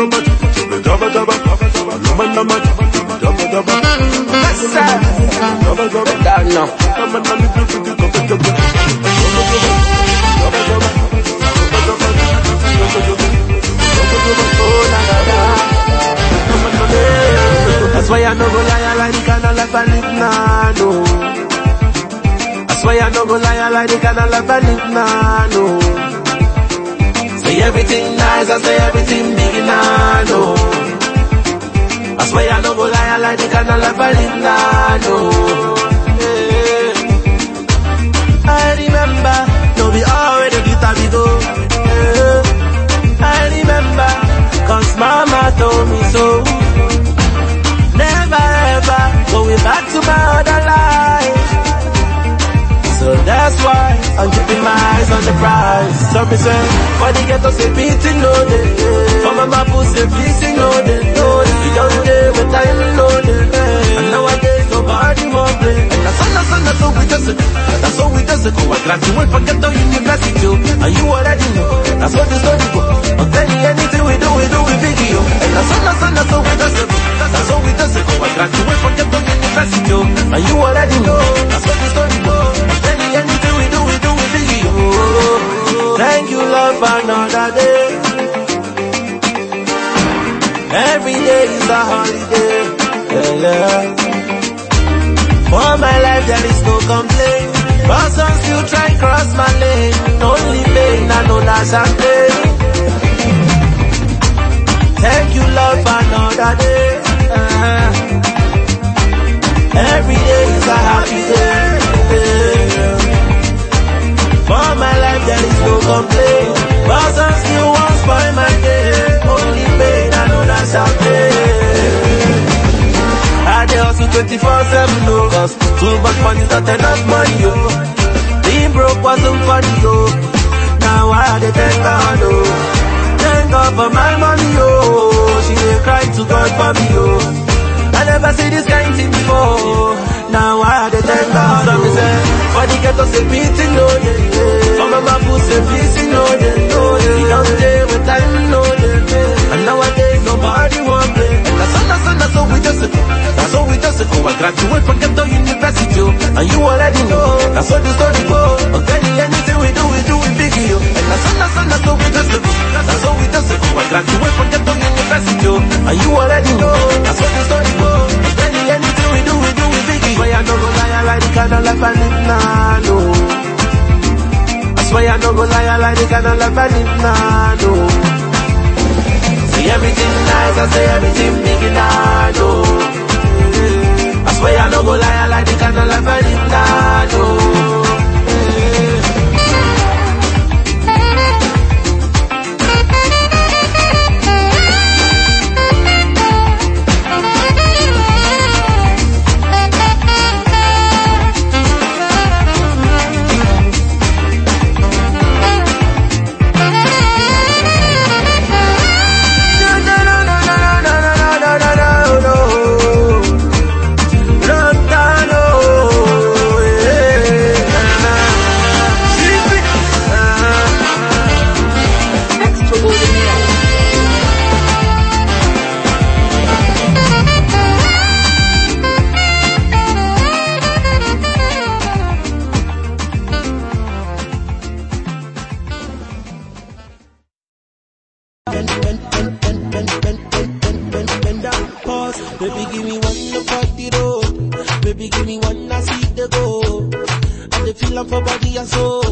daba daba, daba daba, daba daba daba, daba daba, Oh. That's why I no go lie, I like the kind of life I live now, no. That's why I no go lie, I like the kind of life I live now, no. Say everything nice, I say everything big now, no. That's why I no go lie, I like the kind of life I live now, no. Prize. Some me say, for the ghetto say beating no day. For my mama say beating no day. No day. You don't day time no. And nowadays nobody more play. And that's all, that's all, that's all we just do. That's all we just do. I graduate from ghetto university. oh. And you already know. That's what the story go. I'm telling anything we do, we do with oh. And that's all, that's all, that's all we just do. That's all we just do. I graduate from ghetto university. oh. And you already know. That's what for another day. Every day is a holiday. Yeah, yeah. For my life there is no complaint. But some still try cross my lane. Only pain, I know that's a pain. Not enough money, yo. Being broke wasn't funny, yo. Now I dey thank God, yo. Thank God for my money, yo. She dey cry to God for me, yo. I never see this kind thing before. Now I thank God, so me say For the ghetto say beating, no, yeah, yeah. For my mama say beating, no, oh, yeah, no, yeah. You don't stay with time, no, yeah, yeah. And nowadays nobody want play that's all, that's all, that's all we just do That's all we just do I graduate from oh, and you already know. That's what the story go Okay, anything we do, we do with biggie, yo. And that's all, that's all, that's all we just do. That's all we just do. I graduate from ghetto university, oh, and you already know. That's what the story go Okay, anything we do, we do with biggie Swear I no go lie, I like the kind of life I live now, no. I swear I no go lie, I like the kind of life I live now, no. Say everything nice, I say everything big in bend, bend, bend, bend, bend, bend, bend, bend, bend, bend down, pause. Baby, give me one to fuck the road. Baby, give me one to see the go. And the feeling for body and soul.